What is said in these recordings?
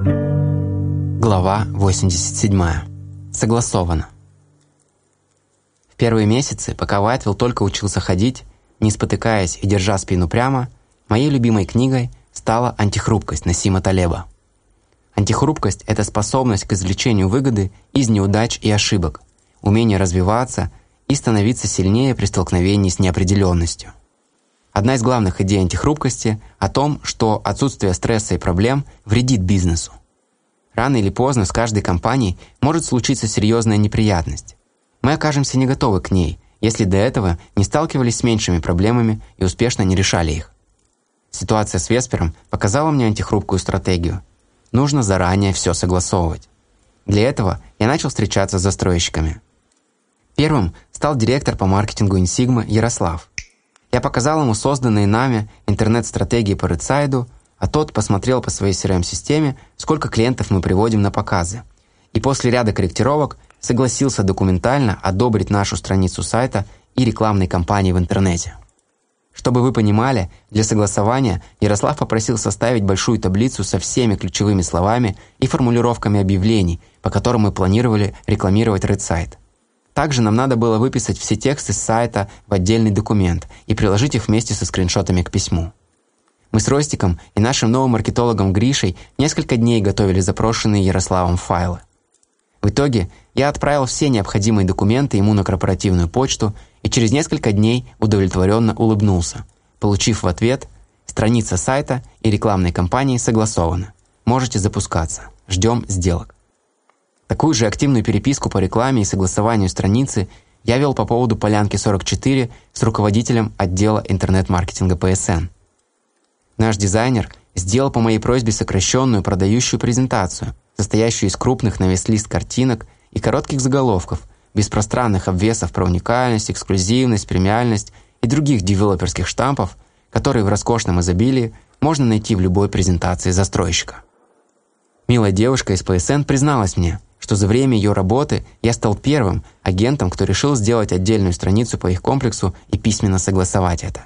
Глава 87. Согласовано. В первые месяцы, пока Вайтвилл только учился ходить, не спотыкаясь и держа спину прямо, моей любимой книгой стала «Антихрупкость» Насима Талеба. Антихрупкость – это способность к извлечению выгоды из неудач и ошибок, умение развиваться и становиться сильнее при столкновении с неопределенностью. Одна из главных идей антихрупкости о том, что отсутствие стресса и проблем вредит бизнесу. Рано или поздно с каждой компанией может случиться серьезная неприятность. Мы окажемся не готовы к ней, если до этого не сталкивались с меньшими проблемами и успешно не решали их. Ситуация с Веспером показала мне антихрупкую стратегию. Нужно заранее все согласовывать. Для этого я начал встречаться с застройщиками. Первым стал директор по маркетингу Инсигма Ярослав. Я показал ему созданные нами интернет-стратегии по Редсайду, а тот посмотрел по своей CRM-системе, сколько клиентов мы приводим на показы. И после ряда корректировок согласился документально одобрить нашу страницу сайта и рекламной кампании в интернете. Чтобы вы понимали, для согласования Ярослав попросил составить большую таблицу со всеми ключевыми словами и формулировками объявлений, по которым мы планировали рекламировать Редсайт. Также нам надо было выписать все тексты с сайта в отдельный документ и приложить их вместе со скриншотами к письму. Мы с Ростиком и нашим новым маркетологом Гришей несколько дней готовили запрошенные Ярославом файлы. В итоге я отправил все необходимые документы ему на корпоративную почту и через несколько дней удовлетворенно улыбнулся, получив в ответ «Страница сайта и рекламной кампании согласованы. Можете запускаться. Ждем сделок». Такую же активную переписку по рекламе и согласованию страницы я вел по поводу «Полянки 44» с руководителем отдела интернет-маркетинга ПСН. Наш дизайнер сделал по моей просьбе сокращенную продающую презентацию, состоящую из крупных на весь лист картинок и коротких заголовков, без пространных обвесов про уникальность, эксклюзивность, премиальность и других девелоперских штампов, которые в роскошном изобилии можно найти в любой презентации застройщика. Милая девушка из ПСН призналась мне – что за время ее работы я стал первым агентом, кто решил сделать отдельную страницу по их комплексу и письменно согласовать это.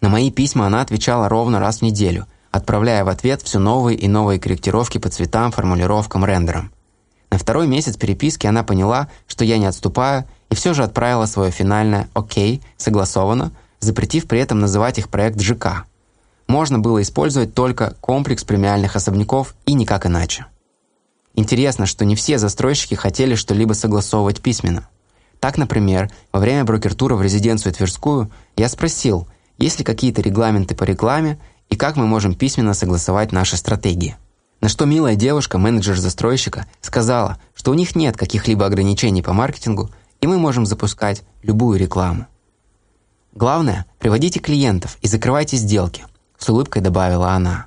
На мои письма она отвечала ровно раз в неделю, отправляя в ответ все новые и новые корректировки по цветам, формулировкам, рендерам. На второй месяц переписки она поняла, что я не отступаю, и все же отправила свое финальное «Окей», согласовано, запретив при этом называть их проект ЖК. Можно было использовать только комплекс премиальных особняков и никак иначе. Интересно, что не все застройщики хотели что-либо согласовывать письменно. Так, например, во время брокертура в резиденцию Тверскую я спросил, есть ли какие-то регламенты по рекламе и как мы можем письменно согласовать наши стратегии. На что милая девушка, менеджер застройщика, сказала, что у них нет каких-либо ограничений по маркетингу, и мы можем запускать любую рекламу. Главное, приводите клиентов и закрывайте сделки, с улыбкой добавила она.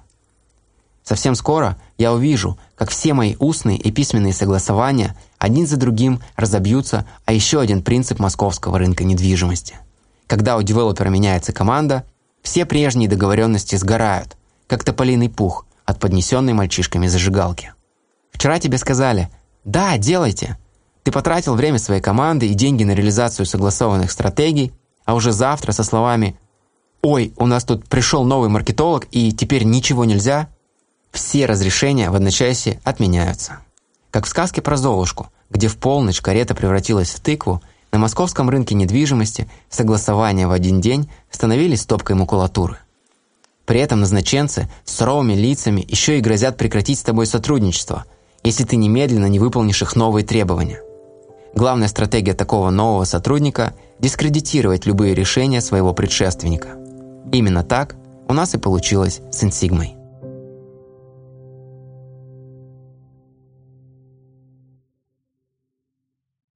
Совсем скоро я увижу, как все мои устные и письменные согласования один за другим разобьются, а еще один принцип московского рынка недвижимости. Когда у девелопера меняется команда, все прежние договоренности сгорают, как тополиный пух от поднесенной мальчишками зажигалки. Вчера тебе сказали «Да, делайте». Ты потратил время своей команды и деньги на реализацию согласованных стратегий, а уже завтра со словами «Ой, у нас тут пришел новый маркетолог и теперь ничего нельзя», все разрешения в одночасье отменяются. Как в сказке про Золушку, где в полночь карета превратилась в тыкву, на московском рынке недвижимости согласования в один день становились стопкой макулатуры. При этом назначенцы с суровыми лицами еще и грозят прекратить с тобой сотрудничество, если ты немедленно не выполнишь их новые требования. Главная стратегия такого нового сотрудника – дискредитировать любые решения своего предшественника. Именно так у нас и получилось с Инсигмой.